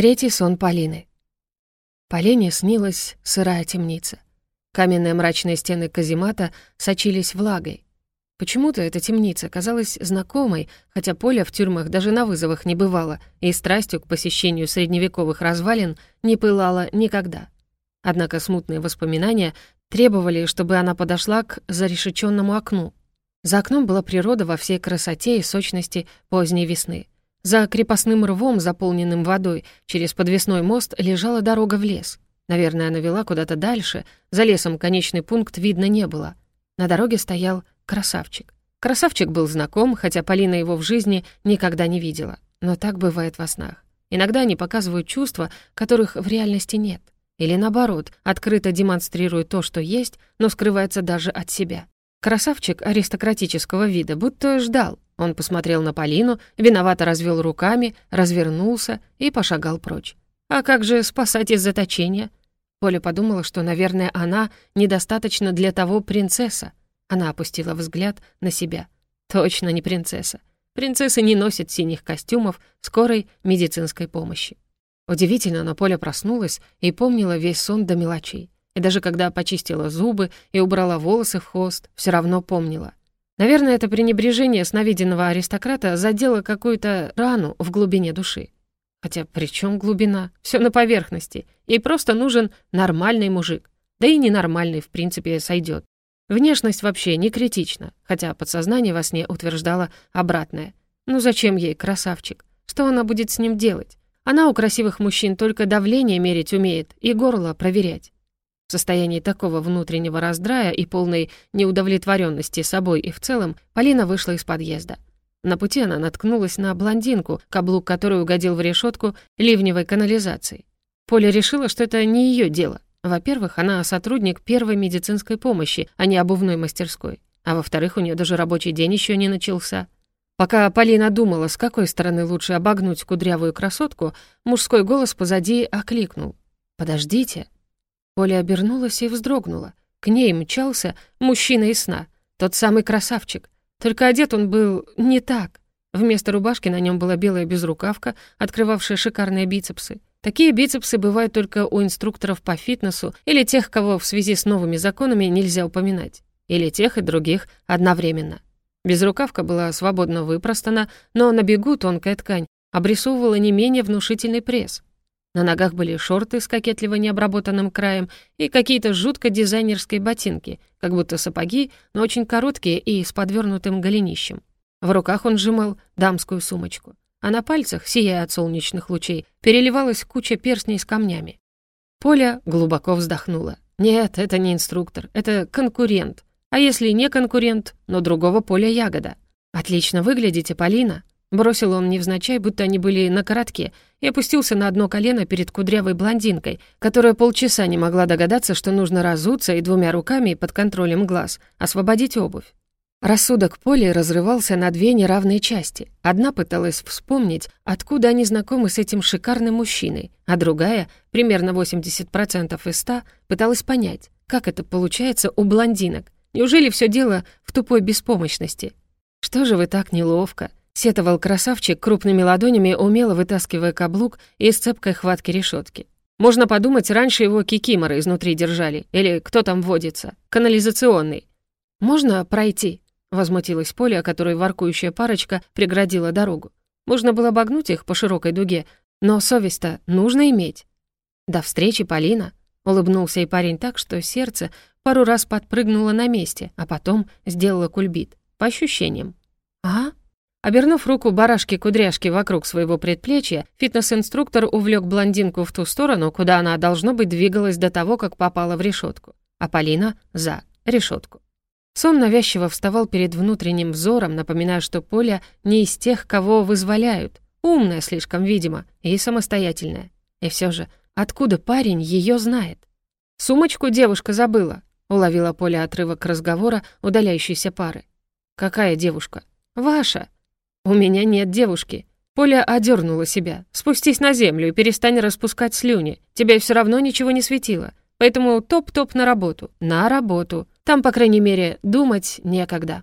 Третий сон Полины. Полине снилась сырая темница. Каменные мрачные стены каземата сочились влагой. Почему-то эта темница казалась знакомой, хотя Поля в тюрьмах даже на вызовах не бывала и страстью к посещению средневековых развалин не пылала никогда. Однако смутные воспоминания требовали, чтобы она подошла к зарешеченному окну. За окном была природа во всей красоте и сочности поздней весны. За крепостным рвом, заполненным водой, через подвесной мост лежала дорога в лес. Наверное, она вела куда-то дальше. За лесом конечный пункт видно не было. На дороге стоял красавчик. Красавчик был знаком, хотя Полина его в жизни никогда не видела. Но так бывает во снах. Иногда они показывают чувства, которых в реальности нет. Или наоборот, открыто демонстрируют то, что есть, но скрывается даже от себя. Красавчик аристократического вида будто ждал. Он посмотрел на Полину, виновато развел руками, развернулся и пошагал прочь. А как же спасать из заточения? Поля подумала, что, наверное, она недостаточно для того принцесса. Она опустила взгляд на себя. Точно не принцесса. Принцессы не носят синих костюмов скорой медицинской помощи. Удивительно, но Поля проснулась и помнила весь сон до мелочей. И даже когда почистила зубы и убрала волосы в хвост, все равно помнила. Наверное, это пренебрежение сновиденного аристократа задело какую-то рану в глубине души. Хотя при чем глубина? Все на поверхности. Ей просто нужен нормальный мужик. Да и ненормальный, в принципе, сойдет. Внешность вообще не критична, хотя подсознание во сне утверждало обратное. Ну зачем ей красавчик? Что она будет с ним делать? Она у красивых мужчин только давление мерить умеет и горло проверять. В состоянии такого внутреннего раздрая и полной неудовлетворенности собой и в целом Полина вышла из подъезда. На пути она наткнулась на блондинку, каблук которой угодил в решетку ливневой канализации. Поля решила, что это не ее дело. Во-первых, она сотрудник первой медицинской помощи, а не обувной мастерской. А во-вторых, у нее даже рабочий день еще не начался. Пока Полина думала, с какой стороны лучше обогнуть кудрявую красотку, мужской голос позади окликнул. «Подождите». Поля обернулась и вздрогнула. К ней мчался мужчина из сна, тот самый красавчик. Только одет он был не так. Вместо рубашки на нем была белая безрукавка, открывавшая шикарные бицепсы. Такие бицепсы бывают только у инструкторов по фитнесу или тех, кого в связи с новыми законами нельзя упоминать. Или тех и других одновременно. Безрукавка была свободно выпростана, но на бегу тонкая ткань обрисовывала не менее внушительный пресс. На ногах были шорты с кокетливо необработанным краем и какие-то жутко дизайнерские ботинки, как будто сапоги, но очень короткие и с подвернутым голенищем. В руках он сжимал дамскую сумочку, а на пальцах, сияя от солнечных лучей, переливалась куча перстней с камнями. Поля глубоко вздохнула. «Нет, это не инструктор, это конкурент. А если не конкурент, но другого поля ягода? Отлично выглядите, Полина». Бросил он невзначай, будто они были на коротке, и опустился на одно колено перед кудрявой блондинкой, которая полчаса не могла догадаться, что нужно разуться и двумя руками под контролем глаз освободить обувь. Рассудок Поли разрывался на две неравные части. Одна пыталась вспомнить, откуда они знакомы с этим шикарным мужчиной, а другая, примерно 80% из 100, пыталась понять, как это получается у блондинок. Неужели все дело в тупой беспомощности? «Что же вы так неловко?» — сетовал красавчик крупными ладонями, умело вытаскивая каблук из цепкой хватки решетки. Можно подумать, раньше его кикиморы изнутри держали. Или кто там водится? Канализационный. «Можно пройти?» — возмутилась Поля, которой воркующая парочка преградила дорогу. Можно было обогнуть их по широкой дуге, но совесть-то нужно иметь. «До встречи, Полина!» — улыбнулся и парень так, что сердце пару раз подпрыгнуло на месте, а потом сделало кульбит. По ощущениям. «А?» Обернув руку барашки-кудряшки вокруг своего предплечья, фитнес-инструктор увлек блондинку в ту сторону, куда она, должно быть, двигалась до того, как попала в решетку, а Полина — за решетку. Сон навязчиво вставал перед внутренним взором, напоминая, что Поля не из тех, кого вызволяют. Умная слишком, видимо, и самостоятельная. И все же, откуда парень ее знает? «Сумочку девушка забыла», — уловила Поля отрывок разговора удаляющейся пары. «Какая девушка?» «Ваша». «У меня нет девушки». Поля одернула себя. «Спустись на землю и перестань распускать слюни. Тебе все равно ничего не светило. Поэтому топ-топ на работу. На работу. Там, по крайней мере, думать некогда.